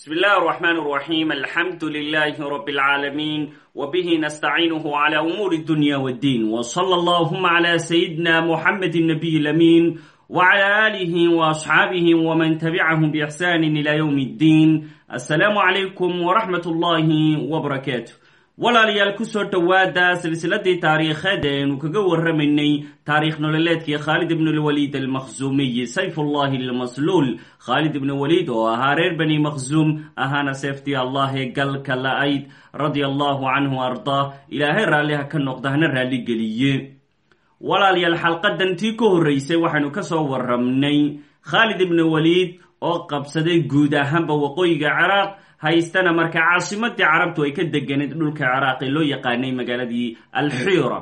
بسم الله الرحمن الرحيم الحمد لله رب العالمين وبه نستعينه على أمور الدنيا والدين وصلى اللهم على سيدنا محمد النبي الأمين وعلى آله وأصحابه ومن تبعهم بإحسان إلى يوم الدين السلام عليكم ورحمة الله وبركاته walaalayaal ku soo dhowaada silsiladii taariikheed eenu kaga warramaynay taariikh nololeedkii khaalid ibnulwaliid almakhzuumiy sayfullahi almasluul. Khaalid ibnu waliid oo ahaa reer bani makhzuum ahaana seeftii allah ee galka la-ayd radia allahu canhu ardaa. Ilaahay raalliha ka noqda hana raalligeliye walaalayaal xalqadan tii ka horreysay waxaynu ka soo warramnay. Khaalid ibnu waliid oo qabsaday guud ahaanba waqooyiga ciraaq. Haystana marka caasimadii carabtu ay ka deganeed dhulka ciraaq ee loo yaqaanay magaaladii alxiira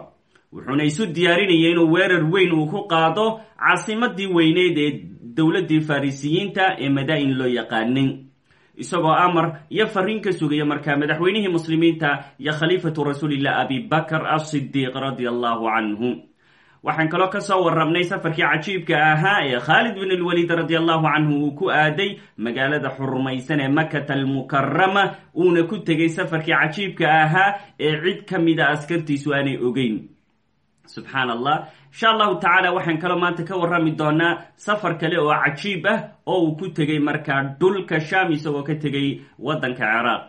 wuxuuna isu diyaarinaya inuu weerar weyn uu ku qaado caasimadii weyneyd ee dowladdii farisiyiinta ee madaa'in loo yaqaanay. Isagoo amar iyo fariin ka sugaya markaa madaxweynihii muslimiinta iyo khaliifatu rasuulillah abi bakr asidiiq radia allahu canhu waxaan kaloo ka soo warramnay safarkii cajiibka ahaa ee khaalid bin lwaliid radi allahu canhu uu ku aaday magaalada xurmaysan ee makata almukarama uuna ku tegay safarkii cajiibka ahaa ee cid ka mida askartiisu aanay ogeyn. Subxaan allah insha allahu tacaala waxaan kaloo maanta ka warrami doonaa safar kale oo cajiib ah oo uu ku tegay markaa dhulka sham isagoo ka tegay waddanka ciraaq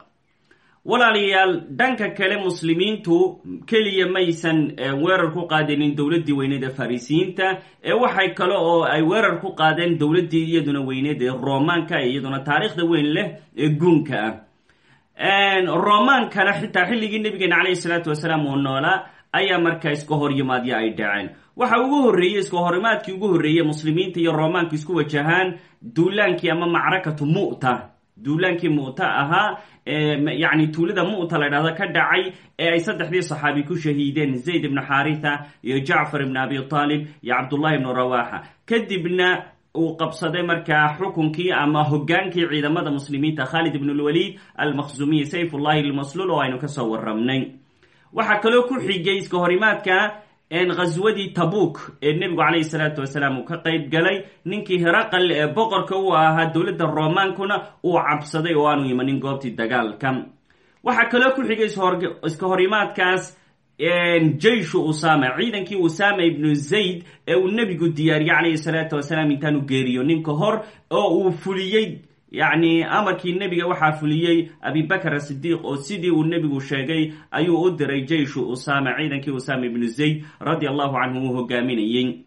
walaalayaal dhanka kale muslimiintu keliya maysan weerar ku qaadanin dowladdii weyneed ee farisiyiinta ee waxay kale oo ay weerar ku qaadeen dowladdii iyaduna weyneed ee romaanka iyaduna taariikhda weyn leh ee guunka ah. Romaankana xitaa xilligii nabigeena caleyhi salaatu wasalaam uu noolaa ayaa markaa iska horyimaadyo ay dhaceen. Waxa ugu horreeyey iska horimaadkii ugu horreeyey muslimiinta iyo romaanku isku wajahaan duulaankii ama macrakatu mu'ta duulaankii mu'ta ahaa yani tuulada mu'ta la dhahdo ka dhacay ee ay saddexdii saxaabi ku shahiideen zayd ibnu xaritha iyo jacfar ibn abi talib iyo cabdullahi ibnu rawaxa kadibna uu qabsaday markaa xukunkii ama hogaankii ciidamada muslimiinta khalid ibn lwaliid almakhzumiy sayfullahi almasluul oo aynu ka soo warramnay waxaa kaloo ku xigay iska horimaadka ghaswadii tabuk ee nebigu calayhi salaatu wasalaam uu ka qayb galay ninkii heraqal ee boqorka u ahaa dowladda romaankuna uu cabsaday oo aanu imanin goobtii dagaalka. Waxaa kaloo ku xigay iska horimaadkaas jeyshu usama ciidankii usama ibnu zayd ee uu nebigu diyaariyey calayhi salaatu wasalaam intaanu geeriyo. Ninka hor oo uu fuliyey yacni amarkii nebiga waxaa fuliyey abibakr asidiiq oo sidii uu nebigu sheegay ayuu u diray jeyshu usama ciidankii usama ibnu zayd radi allahu canhu uu hogaaminayey.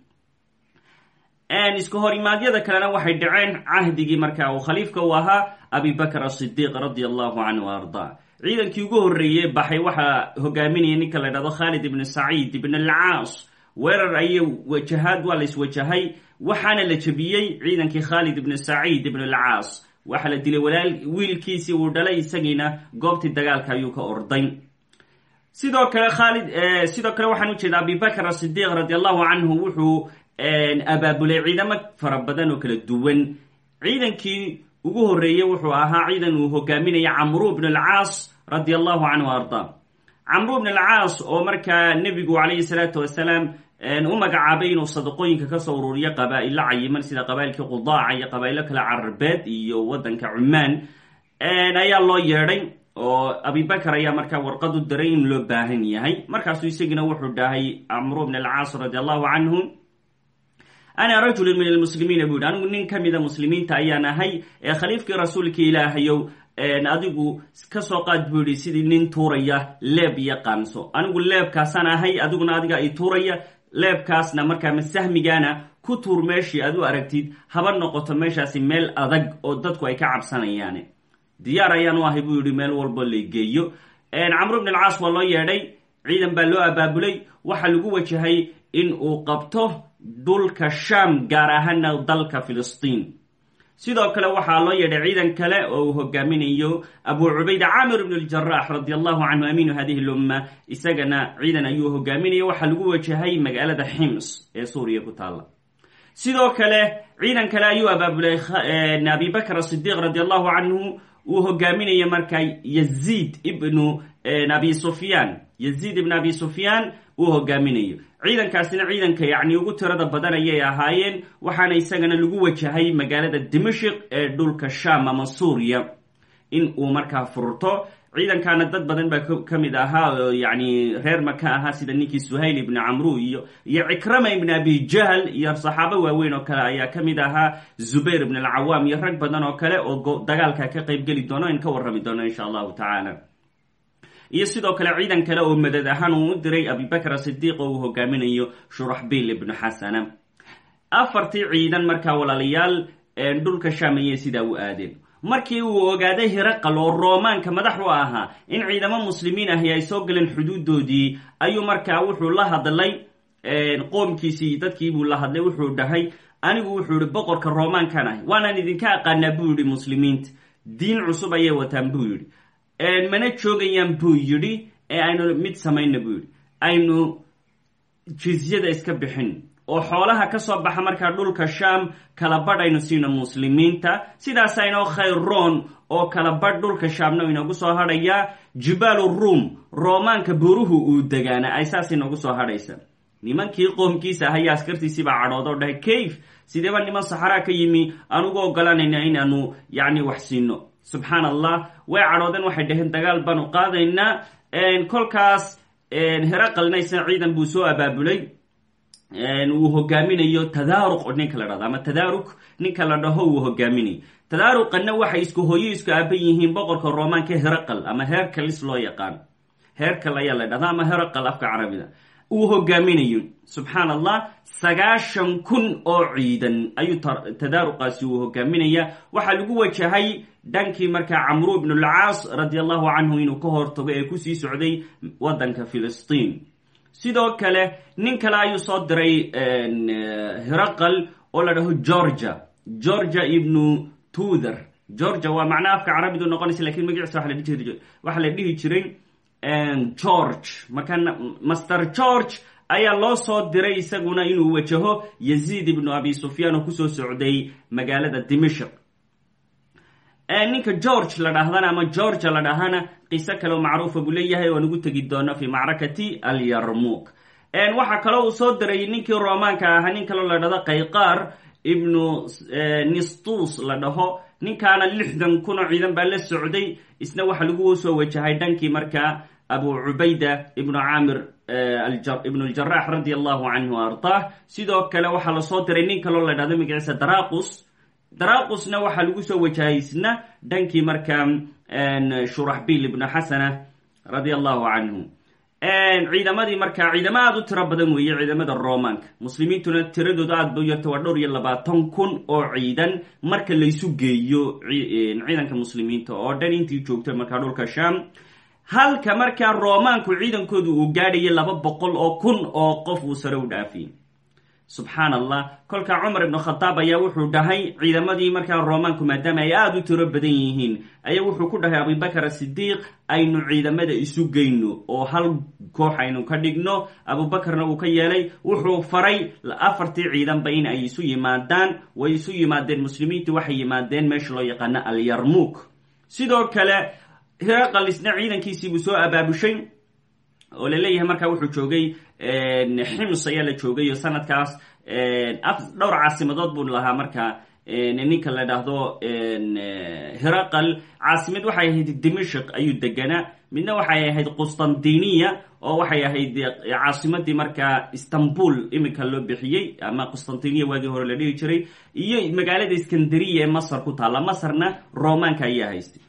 Iska horimaadyada kalena waxay dhaceen cahdigii markaa uu khaliifka u ahaa abibakr asidiiq radi allahu canhu arda. Ciidankii ugu horreeyey baxay waxaa hogaaminaya ninka la dhahdo khalid ibn saciid ibn alcaas. Weerar ayay wajahaad waa la iswajahay waxaana la jebiyey ciidankii khalid ibn saciid ibn alcaas waxaa la dilay walaal wiilkiisii uu dhalay isagiina goobtii dagaalka ayuu ka orday sidoo kale khaalid sidoo kale waxaan ujeeda abibakr asidiiq radi allahu canhu wuxuu abaabulay ciidamo fara badan oo kala duwan. Ciidankii ugu horreeyey wuxuu ahaa ciidan uu hogaaminaya camru bn alcaas radi allahu canhu arda. Camru bn alcaas oo markaa nebigu calayhi salaatu wasalaam u magacaabay inuu sadaqooyinka ka soo ururiyo qabaa'ilo cayiman sida qabailkii qudaaca iyo qabaa'ilo kale carabeed iyo waddanka cumaan ayaa loo yeedhay oo abibakar ayaa markaa warqad u diray in loo baahan yahay. Markaasuu isagina wuxuu dhahay camru bn alcaas radi allahu canhu ana rajulu min almuslimiina buu yihi anigu nin ka mida muslimiinta ayaan ahay ee khaliifkii rasuulka ilaahayow adigu ka soo qaad buu sidii nin tuuraya leeb iyo qaanso. Anigu leebkaasaan ahay adiguna adiga i tuuraya leebkaasna markaa masahmigaana ku tuur meeshii aad u aragtid haba noqoto meeshaasi meel adag oo dadku ay ka cabsanayaan diyaar ayaan u ahay buu yihi meel walbo la geeyo. Camru bn alcaas waa loo yeedhay ciidan baa loo abaabulay. Waxaa lagu wajahay in uu qabto dhulka sham gaar ahaana dalka filistiin sidoo kale waxaa loo yeedhay ciidan kale oo uu hogaaminayo abu cubayda caamir ibn ljarax radi allahu canhu amiinu hadihi lumma. Isagana ciidan ayuu hogaaminaya waxaa lagu wajahay magaalada xims ee suuriya ku taala sidoo kale ciidan kale ayuu abaabulay abibakr asidiiq radi allahu canhu uu hogaaminaya markaa yaziid ibnu abi sufyaan yaziid ibn abi sufyaan uu hogaaminayo ciidankaasina ciidanka yacni ugu tirada badan ayay ahaayeen waxaana isagana lagu wajahay magaalada dimashik ee dhulka sham ama suuriya. In uu markaa furto ciidankaana dad badan baa ka mid ahaa oo yani reer maka ahaa sida ninkii suhayl ibni camru iyo iyo cikrama ibn abi jahl iyo saxaabo waaweyn oo kale ayaa ka mid ahaa. Zubayr ibn alcawaam iyo rag badan oo kale oo dagaalka ka qayb geli doono in ka warrami doono insha allahu tacaala iyo sidoo kale ciidan kale oo madad ahaan uu u diray abibakr asidiiq oo uu hogaaminayo shuraxbiil ibnu afartii ciidan markaa walaalayaal dhulka shaam ayay sidaa u aadeen. Markii uu ogaaday hiraqal oo roomaanka madax u ahaa in ciidamo muslimiin ahi ay soo galeen xuduudoodii ayuu markaa wuxuu la hadlay qoomkiisii dadkiibuu la hadlay wuxuu dhahay anigu wuxuu yihi boqorka roomaankan ahi waanaan idinka aqaanaa buu yihi muslimiinta. Diin cusub ayay wataan buu yidhi mana joogayaan buu yidhi ee aynu mid samayna buu yidhi aynu jizyada iska bixin. Oo xoolaha ka soo baxa markaa dhulka shaam kala badh aynu siino muslimiinta. Sidaas aynoo khayroon oo kala badh dhulka shaamna inagu soo hadhayaa. Jibaalu ruum roomaanka buruhu uu degaana. Ay saas inagu soo hadhaysa. Nimankii qoomkiisa ahayaa askartiisiibaa cadhooda o dhahay kayf sideeba niman saxaraa ka yimi? Anugu ogolanayna inaanu yacni wax siino subxaan allah way cadhoodeen waxay dhaheen dagaal baanu qaadaynaa kolkaas heraqalna isna ciidan buu soo abaabulay. Uu hogaaminayo tadaaruq ninka la dhahdo ama tadaaruk ninka la dhaho uu hogaaminayo tadaaruqanna waxay isku hooyo isku aaban yihiin boqorka roomaanka heraqal ama hercalis loo yaqaan. Hercal ayaa la dhahda ama heraqal afka carabida uu hogaaminayo subxaan allah sagaashan kun oo ciidan ayuu tadaaruqaasi uu hogaaminaya waxaa lagu wajahay dhankii markaa camru ibn alcaas radi allahu canhu inuu ka hortago ee ku sii socday wadanka filistiin. Sidoo kale nin kale ayuu soo diray heraqal oo la dhaho georgia georgia ibnu tuther georgia waa macnaha afka carabidu noqonaysa laakiin magaciisa waxaa la dhihi jiray george. Marka master george ayaa loo soo diray isaguna inuu wajaho yaziid ibnu abi sufyaan oo ku soo socday magaalada dimashq. Ninka george la dhahdana ama georgia la dhahana qiso kale oo macruufa buu leeyahay oo nagu tegi doono fi macrakati alyarmuk waxaa kaloo uu soo diray ninkii roomaanka ahaa nin kaloo la dhahdo qayqaar ibnu nistus la dhaho. Ninkaana lixdan kun oo ciidan baa la socday isna waxaa lagu soo wajahay dhankii markaa abu cubayda ibnu caamir ibnu ljarax radi allahu canhu ardaah sidoo kale waxaa la soo diray nin kaloo la dhahdo magaciisa daraqus. Daraqusna waxaa lagu soo wajahay isna dhankii markaa shuraxbiil ibnu xasana radi allahu canhu ciidamadii markaa ciidamo aada u tiro badan weeye ciidamada romaanka muslimiintuna tiradooda aad ba u yarta waa dhowr iyo labaatan kun oo ciidan marka laysu geeyo ciidanka muslimiinta oo dhan intii joogta markaa dhulka sham halka markaa roomaanku ciidankoodu uu gaadhayay laba boqol oo kun oo qof uu sare u dhaafiyey. Subxaan allah kolkaa cumar ibnu khadaab ayaa wuxuu dhahay ciidamadii markaa roomaanku maadaama ay aada u tiro badan yihiin ayaa wuxuu ku dhahay abubakar asidiiq aynu ciidamada isu geyno oo hal koox aynu ka dhigno abubakarna uu ka yeelay wuxuu faray afartii ciidanba in ay isu yimaadaan way isu yimaadeen muslimiintu waxay yimaadeen meesha loo yaqaano alyarmuk sidoo kale hiraqal isna ciidankiisiibuu soo abaabushay oo la leeyahay markaa wuxuu joogay xims ayaa la joogay oo sanadkaas dhowr caasimadood buu lahaa markaa ninka la dhahdo hiraqal. Caasimad waxay ahayd dimashq ayuu deganaa. Midna waxay ahayd qustantiniya oo waxay ahayd caasimadii markaa istanbul iminka loo bixiyey ama qustantiniya waagii hore la dhihi jiray. Iyo magaalada iskandariya ee masar ku taalla. Masarna romaanka ayaa haystay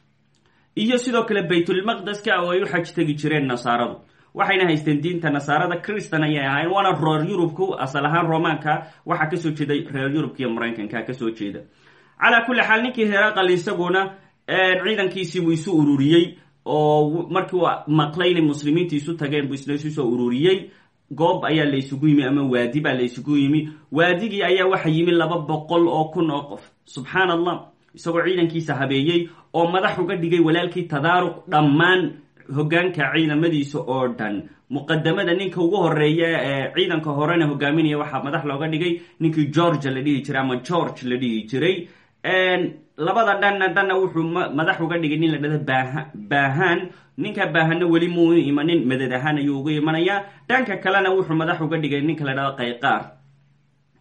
iyo sidoo kale baytulmaqdeska oo ay u xaj tegi jireen nasaaradu. Waxayna haysteen diinta nasaarada christan ayay ahaayeen waana reer yurubku asal ahaan romaanka waxaa ka soo jeeday reer yurubka iyo maraykanka ka soo jeeda. Calaa kulli xaal ninkii heraqal isaguna ciidankiisii buu isu ururiyey oo markii uu maqlay inay muslimiinta isu tageen buu isna isu soo ururiyey. Goob ayaa la ysugu yimi ama waadi baa la ysugu yimi. Waadigii ayaa waxa yimi laba boqol oo kun oo qof. Subxaan allah isagoo ciidankiisa habeeyey oo madax uga dhigay walaalkii tadaaruq dhammaan hogaanka ciidamadiisa oo dhan. Muqadamada ninka ugu horreeya ee ciidanka horena hogaaminaya waxaa madax looga dhigay ninkii georgia la dhihi jiray ama george la dhihi jiray labada dhanna dhanna wuxuu madax uga dhigay nin la dhahdo baha baahan ninka bahanna weli muu imanin madad ahaan ayuu ugu imanayaa dhanka kalena wuxuu madax uga dhigay ninka la dhahdo qayqaar.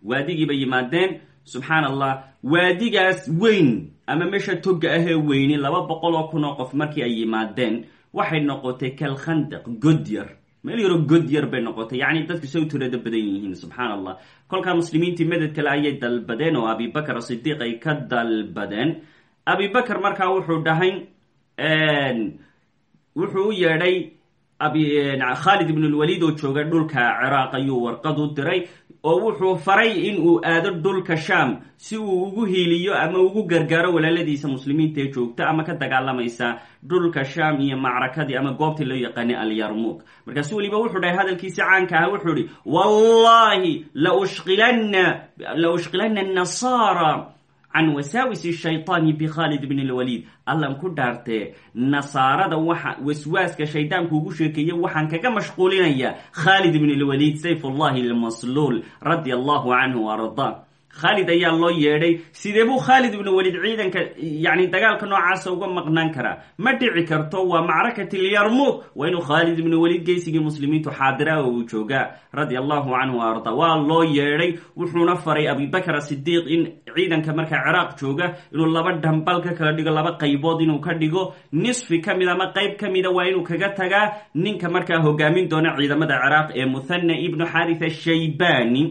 Waadigiibay yimaadeen subxaan allah waadigaas weyn ama meesha toga ahee weyne laba boqol oo kun oo qof markii ay yimaadeen waxay noqotay kalkhandaq godyar meel yaroo godyar bay noqotay. Yacni dadku say u tirada badan yihiin subxaan allah kolkaa muslimiintii meded kale ayay dalbadeen oo abibakar sidiiq ay ka dalbadeen. Abibakar markaa wuxuu dhahay wuxuu u yeedhay khaalid ibn lwaliid oo jooga dhulka ciraaq ayuu warqad u diray oo wuxuu faray in uu aado dhulka sham si uu ugu hiiliyo ama ugu gargaaro walaaladiisa muslimiinta ee joogta ama ka dagaalamaysa dhulka sham iyo macrakadii ama goobtii loo yaqaanay alyarmuk markaasu weliba wuxuu dhahay hadalkiisi caanka aha wuxuu ihi wallahi la ushqilana nasara can wasaawisi shaytaani bikhalid bn lwaliid allan ku dhaartee nasaarada waxa waswaaska shaydaanku ugu sheekeeyey waxaan kaga mashquulinaya khalid bn lwaliid sayf ullahi lmasluul radia allahu canhu arda khaalid ayaa loo yeedhay. Sidee buu khaalid ibnu welid ciidanka yani dagaalka noocaasa uga maqnaan karaa? Ma dhici karto waa macrakat lyarmuk waa inuu khaalid ibnu welid geysigii muslimiintu xaadira oo uu joogaa radia allahu canhu arda. Waa loo yeedhay wuxuuna faray abibakr asidiiq in ciidanka markaa ciraaq jooga inuu laba dhambal ka kala dhigo laba qaybood inuu ka dhigo. Nisfi ka mid ama qayb ka mida waa inuu kaga tagaa. Ninka markaa hogaamin doona ciidamada ciraaq ee muthana ibnu xaritha shaybani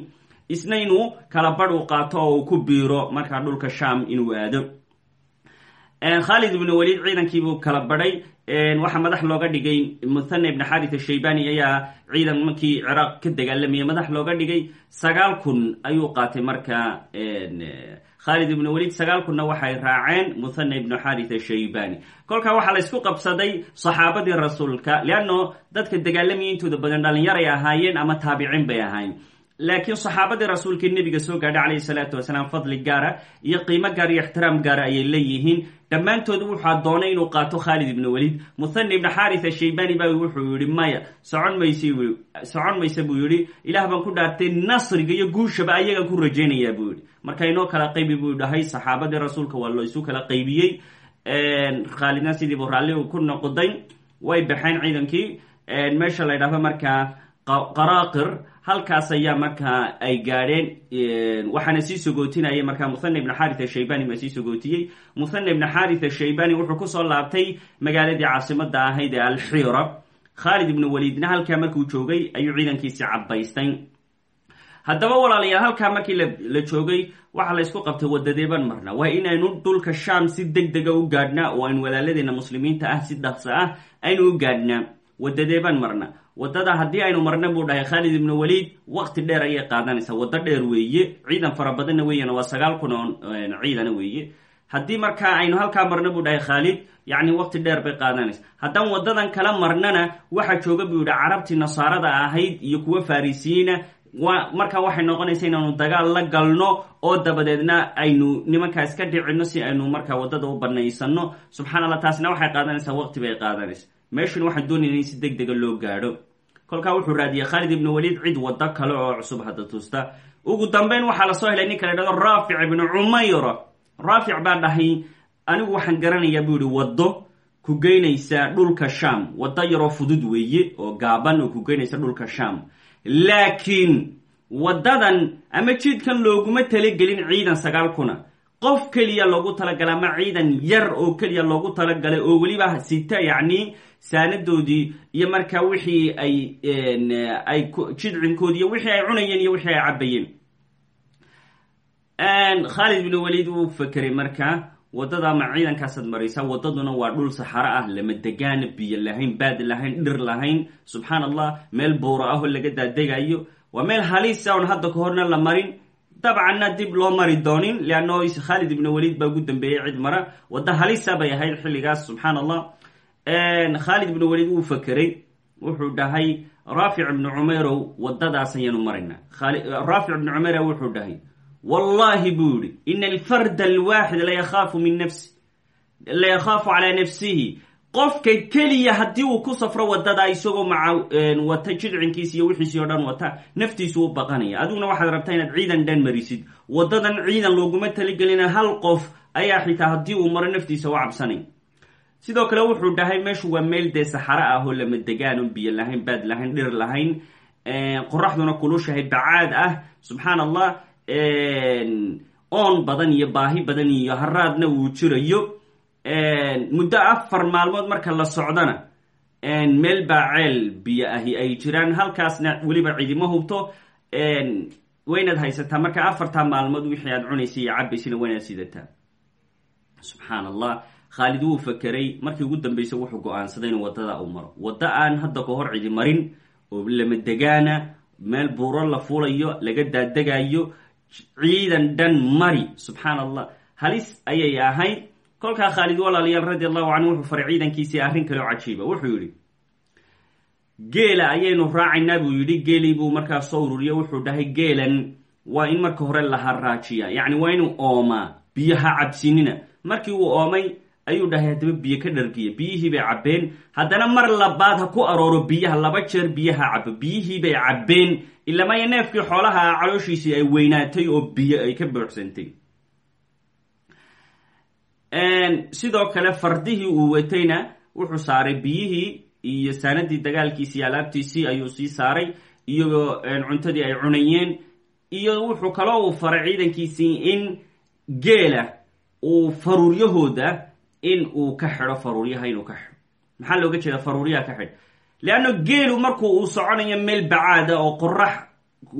isna inuu kala badh u qaato oo ku biiro markaa dhulka sham inuu aado. Khaalid ibnu waliid ciidankiibuu kala badhay waxaa madax looga dhigay muthana ibn xarit shaybani ayaa ciidan markii ciraaq ka dagaalamayay madax looga dhigay. Sagaal kun ayuu qaatay markaa khaalid ibnu waliid sagaal kunna waxay raaceen muthana ibnu xarit shaybani. Kolkaa waxaa la ysku qabsaday saxaabadii rasuulka leanno dadka dagaalamaya intooda badan dhalinyaray ahaayeen ama taabicin bay ahaayeen laakiin saxaabadii rasuulkii nebiga soo gaadhay calayhi salaatu wasalaam fadli gaara iyo qiimo gaar iyo ixtiraam gaara ayay leeyihiin. Dhammaantood wuxaa doonay inuu qaato khaalid ibnu waliid. Muthani ibnu xaritha shaybani ba wuxuu yihi maya socon mayse socon mayse buu yihi ilaah baan ku dhaartay nasriga iyo guushaba ayagaan ku rajaynayaa buu yihi marka inoo kala qaybi buu dhahay saxaabadii rasuulka waa isu kala qaybiyey. Khaalidna sidiibu raalli ku noqday. Way baxeen ciidankii. Meesha la ydhahdo markaa qaraaqir halkaas ayaa markaa ay gaadheen waxaana sii sogootinayay markaa muthana ibn xaritha shaybani baa sii sogootiyey muthana ibn xaritha shaybani wuxuu ku soo laabtay magaaladii caasimada ahayd ee alxira khaalid ibnu waliidna halkaa markuu joogay ayuu ciidankiisi cabaystay haddaba walaalayaal halkaa markii la joogay waxaa la ysku qabtay wadadeeban marna waa inaynu dhulka sham si deg dega u gaadhnaa oo aynu walaaladeena muslimiinta ah si dhaqso ah aynu u gaadhnaa. Wadadeeban marna waddada haddii aynu marna buu dhahay khaalid ibnu waliid waqti dheer ayay qaadanaysaa waddo dheer weeye ciidan fara badanna waa sagaal kun oo ciidana weeye. Haddii markaa aynu halkaa marna buu dhahay khaalid yacni waqti dheer bay qaadanaysa. Haddaan wadadan kala marnana waxaa jooga buu yihi carabtii nasaarada ahayd iyo kuwa farisiyiina wa markaa waxay noqonaysa inaanu dagaal la galno oo dabadeedna aynu nimankaa iska dhicino si aynu markaa waddada u banaysano subxana allah taasna waxay qaadanaysaa waqti bay qaadanaysa meeshuna waxaan doonayna in si deg dega loo gaadho. Kolkaa wuxuu raadiyey khaalid ibnu waliid cid waddo kale oo cusub hadda tusta. Ugu dambeyn waxaa la soo helay ninka la dhahdo raafic ibnu cumayra raafic baa dhahay anigu waxaan garanayaa buu yihi waddo ku geynaysa dhulka sham waddo yaroo fudud weeye oo gaaban oo ku geynaysa dhulka sham laakiin waddadan ama jidkan looguma talagelin ciidan sagaal kuna qof keliya loogu talagalay ama ciidan yar oo keliya loogu talagalay oo weliba sita yacni saanadoodii iyo markaa wixii ay ay jidcinkoodi wixii ay cunayeen iyo wixii ay cabayeen khaalid ibnu waliid wuu fakeray markaa waddada ma ciidankaasaad maraysaa waddaduna waa dhul saxaro ah lama degaana biyo lahayn baad lahayn dhir lahayn subxaan allah meel buuro ahoo laga daadegayo waa meel halisa on hadda ka horna la marin dabcanna dib loo mari doonin leanno khaalid ibnu waliid baa ugu dambeeyey cid mara wadda halisa bay ahayd xilligaas subxaan allah khaalid ibnu waliid wuu fakeray wuxuu dhahay raafic ibnu cumeyrow waddadaas ayaanu maraynaa raafic ibnu cumeyra wuxuu dhahay wallahi buu yihi ina alfarda alwaaxid layahaafu min nafsi layakhaafu calaa nafsihi qofka keliya haddii uu ku safro waddada isagoo maca wata jidcinkiis iyo wixiisii o dhan wata naftiisu u baqanaya. Adiguna waxaad rabtaa inaad ciidan dhan marisid. Wadadan ciidan looguma taligelina hal qof ayaa xitaa haddii uu maro naftiisa u cabsanay sidoo kale wuxuu dhahay meeshu waa meel dee saxaro ah oo lama degaan on biyo lahayn baad lahayn dhir lahayn. Qoraxduna kulushahay bacaad ah. Subxaan allah oon badan iyo baahi badan iyo haraadna uu jirayo muddo afar maalmood marka la socdana meel baa ceel biyo ahi ay jiraan. Halkaasna weliba cidima hubto. Waynaad haysataa marka afartaa maalmood wixii aad cunaysa iyo cabaysana waynaad sidataa subxaan allah khaalid wuu fakeray. Markii ugu dambaysa wuxuu go'aansaday inuu waddada u maro. Waddo aan hadda ka hor cidi marin oo lama degaana meel buuro la fulayo laga daadegayo ciidan dhan mari. Subxaan allah halis ayay ahayd kolkaa khaalid walaalayaal radi allahu canhu wuxuu faray ciidankiisii arrin kale oo cajiiba. Wuxuu yidhi geela ayaynu raacaynaa buu yidhi. Geelii buu markaa soo ururiya wuxuu dhahay geelan waa in marka hore la haraajiya yacni waa inuu oomaa biyaha cabsinina markii uu oomay ayuu dhahay haddaba biyo ka dhargiya. Biyihii bay cabbeen. Haddana mar labaad ha ku arooro biyaha. Laba jeer biyaha cabo biyihii bay cabbeen. Ilamaya neefkii xoolaha calooshiisii ay weynaatay oo biyo ay ka buuxsantay sidoo kale fardihii uu watayna wuxuu saaray biyihii iyo saanadii dagaalkiisi alaabtiisii ayuu sii saaray iyo cuntadii ay cunayeen iyo wuxuu kaloo uu faray ciidankiisii in geela uu faruuryahooda in uu ka xidho faruuryaha inuu ka xidho. Maxaa looga jeeda faruuryaha ka xidh leanno geelu markuu uu soconayo meel bacaada oo qorax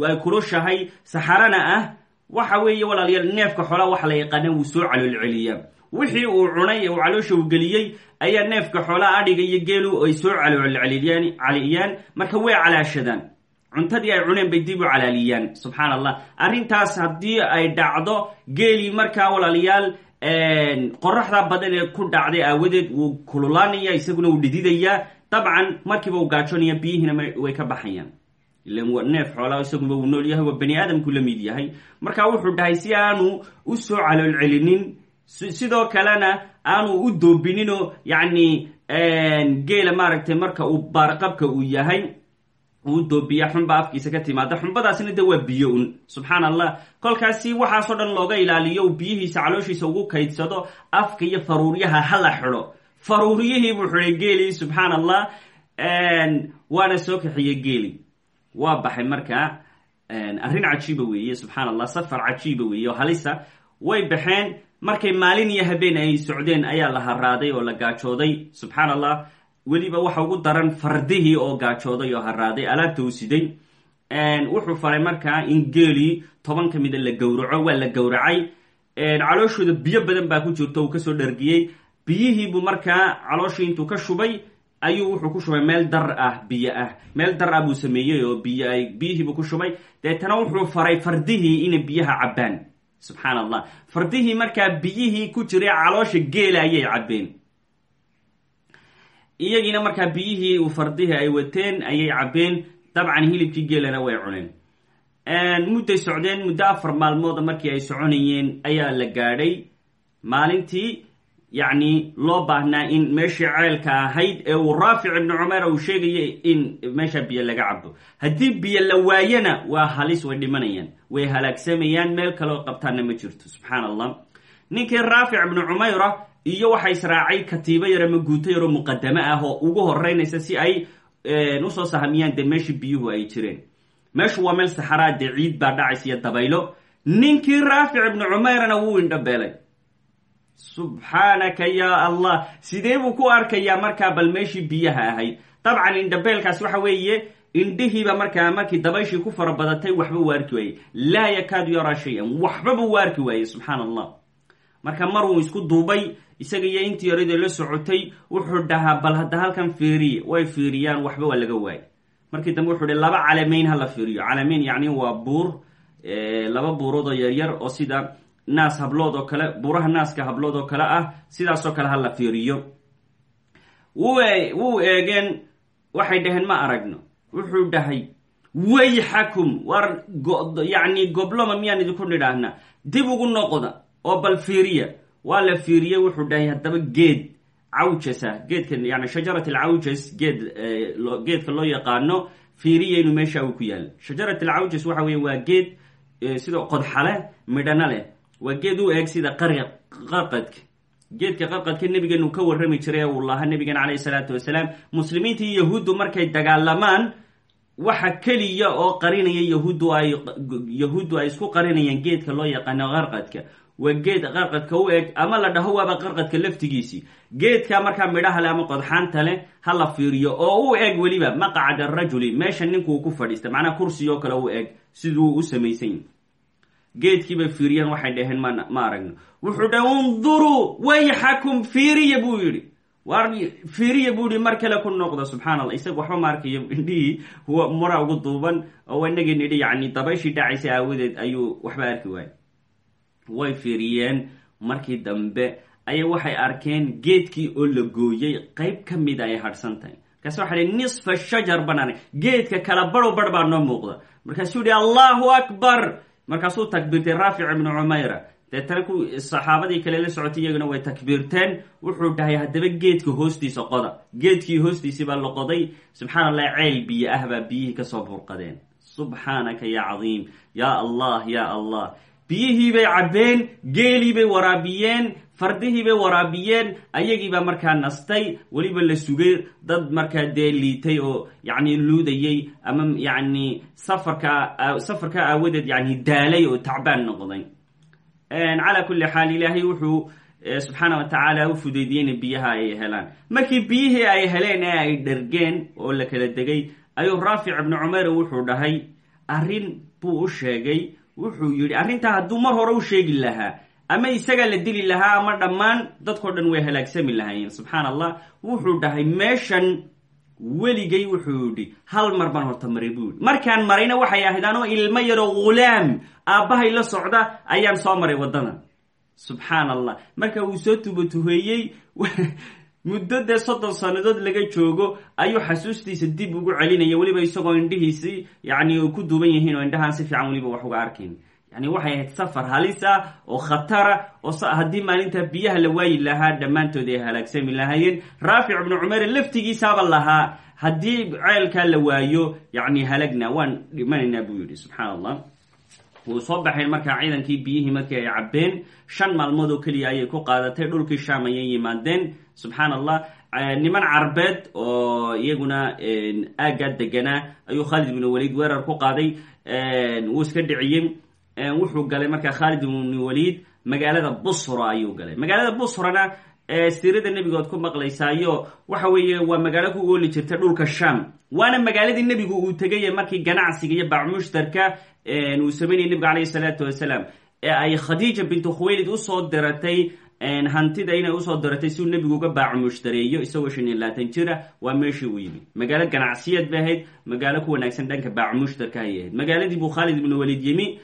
ay kulushahay saxarana ah waxa weeye walaalayaal neefka xoolaa waxa la yaqaana wuu soo caloolceliyaa wixii uu cunay uu caloosha u geliyey ayaa neefka xoolaa adhiga iyo geelu ay soo caloolceliyaan caliyaan. Marka way calaashadaan. Cuntadii ay cuneen bay dib u calaaliyaan subxaan allah arrintaas haddii ay dhacdo geelii markaa walaalayaal qoraxda badan ee ku dhacday aawadeed wuu kululaanaya isaguna uu dhididayaa dabcan markiiba uu gaajoonaya biyihiina way ka baxayaan. Neef xoolaa isaguba uu nool yahay waa bani aadamku la mid yahay. Marka wuxuu dhahay si aanu u soo caloolcelinin sidoo kalena aanu u doobininoo yacni geela maaragtay marka uu baarqabka uu yahay uu doobiya xunba afkiisa ka timaada xunbadaasina de waa biyo un subxaan allah kolkaasi waxaasoo dhan looga ilaaliyo biyihiisa calooshiisa ugu kaydsado afka iyo faruuryaha hala xidho. Faruuryihii buu xidhay geelii subxaan allah waana soo kaxiyey geeli. Waa baxay markaa arrin cajiiba weeye subxaan allah safar cajiiba weeye oo halisa. Way baxeen markay maalin iyo habeen ay socdeen ayaa la haraaday oo la gaajooday. Subxaan allah weliba waxa ugu daran fardihii oo gaajooday oo haraaday alaabta uu siday. Wuxuu faray markaa in geelii toban ka mida la gowraco waa la gowracay. Calooshooda biyo badan baa ku jirto uu ka soo dhargiyey. Biyihiibuu markaa calooshii intuu ka shubay ayuu wuxuu ku shubay meel dar ah biyo ah. Meel dar ah buu sameeyey oo biyo ay biyihiibuu ku shubay. Deetana wuxuu faray fardihii inay biyaha cabbaan subxaan allah fardihii markaa biyihii ku jiray caloosha geela ayay cabbeen. Iyagiina markaa biyihii uu fardihii ay wateen ayay cabbeen. Dabcan hilibkii geelana way cuneen. Mudday socdeen muddo afar maalmooda markii ay soconayeen ayaa la gaadhay. Maalintii yacni loo baahnaa in meeshii ceelka ahayd ee uu raafic ibnu cumeer uu sheegaya in meesha biyo laga cabo haddii biyo la waayana waa halis way dhimanayaan way halaagsamayaan meel kaleo qabtaanna ma jirto subxaan allah ninkii raafic ibnu cumayra iyo waxa israacay katiibo yar ama guuto yaroo muqadamo ah oo ugu horeynaysa si ay u soo sahamiyaan dee meeshii biyuhu ay jireen. Meeshu waa meel saxaraa dee ciid baa dhacays iyo dabaylo. Ninkii raafic ibnu cumayrana wuu indhabeelay subxaanaka yaa allah. Sidee buu ku arkayaa markaa bal meeshii biyaha ahayd? Dabcan indhabeelkaas waxa weeye indhihiiba markaa markii dabayshii ku fara badatay waxba u arki waayey. Laa yakaadu yaraa shay-an. Waxbaba u arki waayey subxaan allah marka mar uu isku duubay isaga iyo intii yaradee la socotay wuxuu dhahaa bal hadda halkan fiiriye. Way fiiriyaan waxba waa laga waayay markii dambe wuxuu hi laba calameyn ha la fiiriyo. Calameyn yacni waa buur laba buurood oo yaryar oo sida naas hablood oo kale buuraha naaska hablood oo kale ah sidaasoo kale ha la fiiriyo. Wuu wuu eegeen waxay dhaheen ma aragno. Wuxuu dhahay wayxakum war yacni gobloma miyaan idinku nidhaahna? Dib ugu noqda oo bal fiiriya. Waa la fiiriyey wuxuu dhahay haddaba geed cawjasa geedka yani shajarat alcawjas geed geedka loo yaqaano fiiriya inuu meesha uu ku yaalo shajarat alcawjas waxa weeye waa geed sidoo qodxale midhana leh waa geed u eeg sida qarqadka. Geedka qarqadka nebigeenu ka warrami jiray uu lahaa nebigeena caleyhi salaatu wasalaam. Muslimiinta iyo yahuuddu markay dagaalamaan waxa keliya oo qarinaya yahuuddu ay yahuuddu ay isku qarinayaan geedka loo yaqaano qarqadka. Waa geed qarqadka u eg ama la dhaho waaba qarqadka laftigiisii geedka markaa midhaha leh ama qodxaanta leh ha la fiiriyo oo u eg weliba maqcad arajuli meesha ninkuu ku fadhiista macnaha kursigoo kale u eg siduu u samaysan yahy geedkiibay fiiriyeen waxay dhaheen ma ma aragno. Wuxuu dhaha unduruu wayxakum fiiriya buu yidhi. War fiiriya buu yihi mar kale ku noqda subxaan allah isaga waxba ma arkayo. Indhihii mara ugu duuban oo inagii nidhi yani dabayshii dhacaysa aawadeed ayuu waxba arki waayey. Way fiiriyeen. Markii dambe ayay waxay arkeen geedkii oo la gooyey qayb ka mida ay hadhsan tahay. Markaas waxa hi nisfa shajar banaan. Geedka kala baro bar baa noo muuqda. Markaasuu yihi allahu akbar markaasuu takbiirtay raafic ibnu cumayra deetana ku saxaabadii kale la socotay iyaguna way takbiirteen. Wuxuu dhahay haddaba geedka hoostiisa qoda. Geedkii hoostiisii baa la qoday. Subxaan allah ceel biyo ah baa biyihii ka soo burqadeen. Subxaanaka ya cadiim. Ya allah ya allah biyihii bay cabbeen geelii bay waraabiyeen fardihii bay waraabiyeen ayagiibaa markaa nastay weliba la sugay dad markaa dee liitay oo yacni luudayay ama yacni safarka safarka aawadeed yani daalay oo tacbaan noqday. Calaa kulli xaal ilaahay wuxuu subxaana wa tacaala u fudeydiyeyna biyaha ay helaan. Markii biyihii ay heleen ee ay dhergeen oo la kala degay ayuu raafic ibnu cumayr wuxuu dhahay arrin buu u sheegay wuxuu yidhi arrintaa hadduu mar hore u sheegi lahaa ama isagaa la dili lahaa ama dhammaan dadkao dhan way halaagsami lahaayeen. Subxaan allah wuxuu dhahay meeshan weligay wuxuu yidhi hal mar baan horta maray buu yidhi. Markaan marayna waxay ahayd anoo ilmo yaroo ghulaam aabbahay la socda ayaan soo maray waddadan subxaan allah marka uu soo tubatuheeyey muddo dee soddon sannadood laga joogo ayuu xasuustiisa dib ugu celinaya weliba isagoo indhihiisi yacni ku duuban yihiin oo indhahaan si fiican weliba wax uga arkayn yani waxay ahayd safar halis ah oo khatara oo haddii maalinta biyaha la waayi lahaa dhammaantood ay halaagsami lahaayeen. Raafic ibnu cumayr laftigiisaaba lahaa. Haddii ceelkaa la waayo yani halagna waan dhimanaynaa buu yidhi subxaan allah wuu soo baxeen markaa ciidankii biyihii markii ay cabbeen. Shan maalmood oo keliya ayay ku qaadatay dhulkii sham ayay yimaadeen. Subxaan allah niman carbeed oo iyaguna aaggaa deganaa ayuu khaalid ibnu waliid weerar ku qaaday. Wuu iska dhiciyey. Wuxuu galay markaa khaalid ibnu waliid magaalada busra ayuu galay. Magaalada busrana siirada nebigood ku maqlaysaayo waxa weeye waa magaalo ku ooli jirta dhulka sham waana magaaladii nebigu uu tegay markii ganacsiga iyo bacmushtarka uu sameynayay nebiga calayhi salaatu wasalaam ee ay khadiija bintu khuwaylid u soo diratay hantida inay u soo diratay si uu nebigu uga baacmushtareeyo isagoo shan iyo labaatan jira waa meeshii uu yimi magaalo ganacsiyeed bay ahayd magaalo ku wanaagsan dhanka baacmushtarka ayay ahayd. Magaaladii buu khaalid ibnu waliid yimi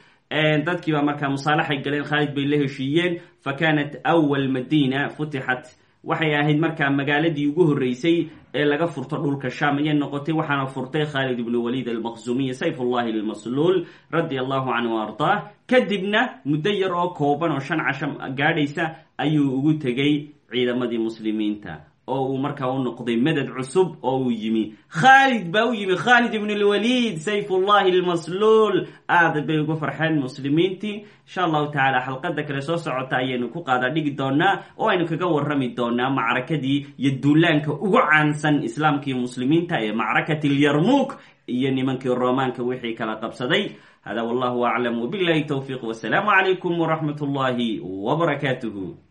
dadkii baa markaa musaalaxay galeen khaalid bay la heshiiyeen fa kanat awal madina futixat waxay ahayd markaa magaaladii ugu horreysay ee laga furto dhulka sham ayay noqotay waxaana furtay khaalid ibnu waliid almaqsumiy sayfullahi lmasluul radia allahu canhu a ardaah. Kadibna muddo yar oo kooban oo shan casho gaadhaysa ayuu ugu tegay ciidamadii muslimiinta oo uu markaa u noqday madad cusub oo uu yimi. Khaalid baa u yimi. Khaalid ibn lwaliid sayfullahi lmasluul aad bay ugu farxeen muslimiintii. Insha allahu tacaala xalqada kale soo socota ayaynu ku qaada dhigi doonaa oo aynu kaga warrami doonaa macrakadii iyo duulaanka ugu caansan islaamkii muslimiinta ee macrakat lyarmuk iyo nimankii romaanka wixii kala qabsaday. Hada wallahu aclam wbillahi towfiiq wsalaamu calaykum wraxmat اllahi wbarakaatuh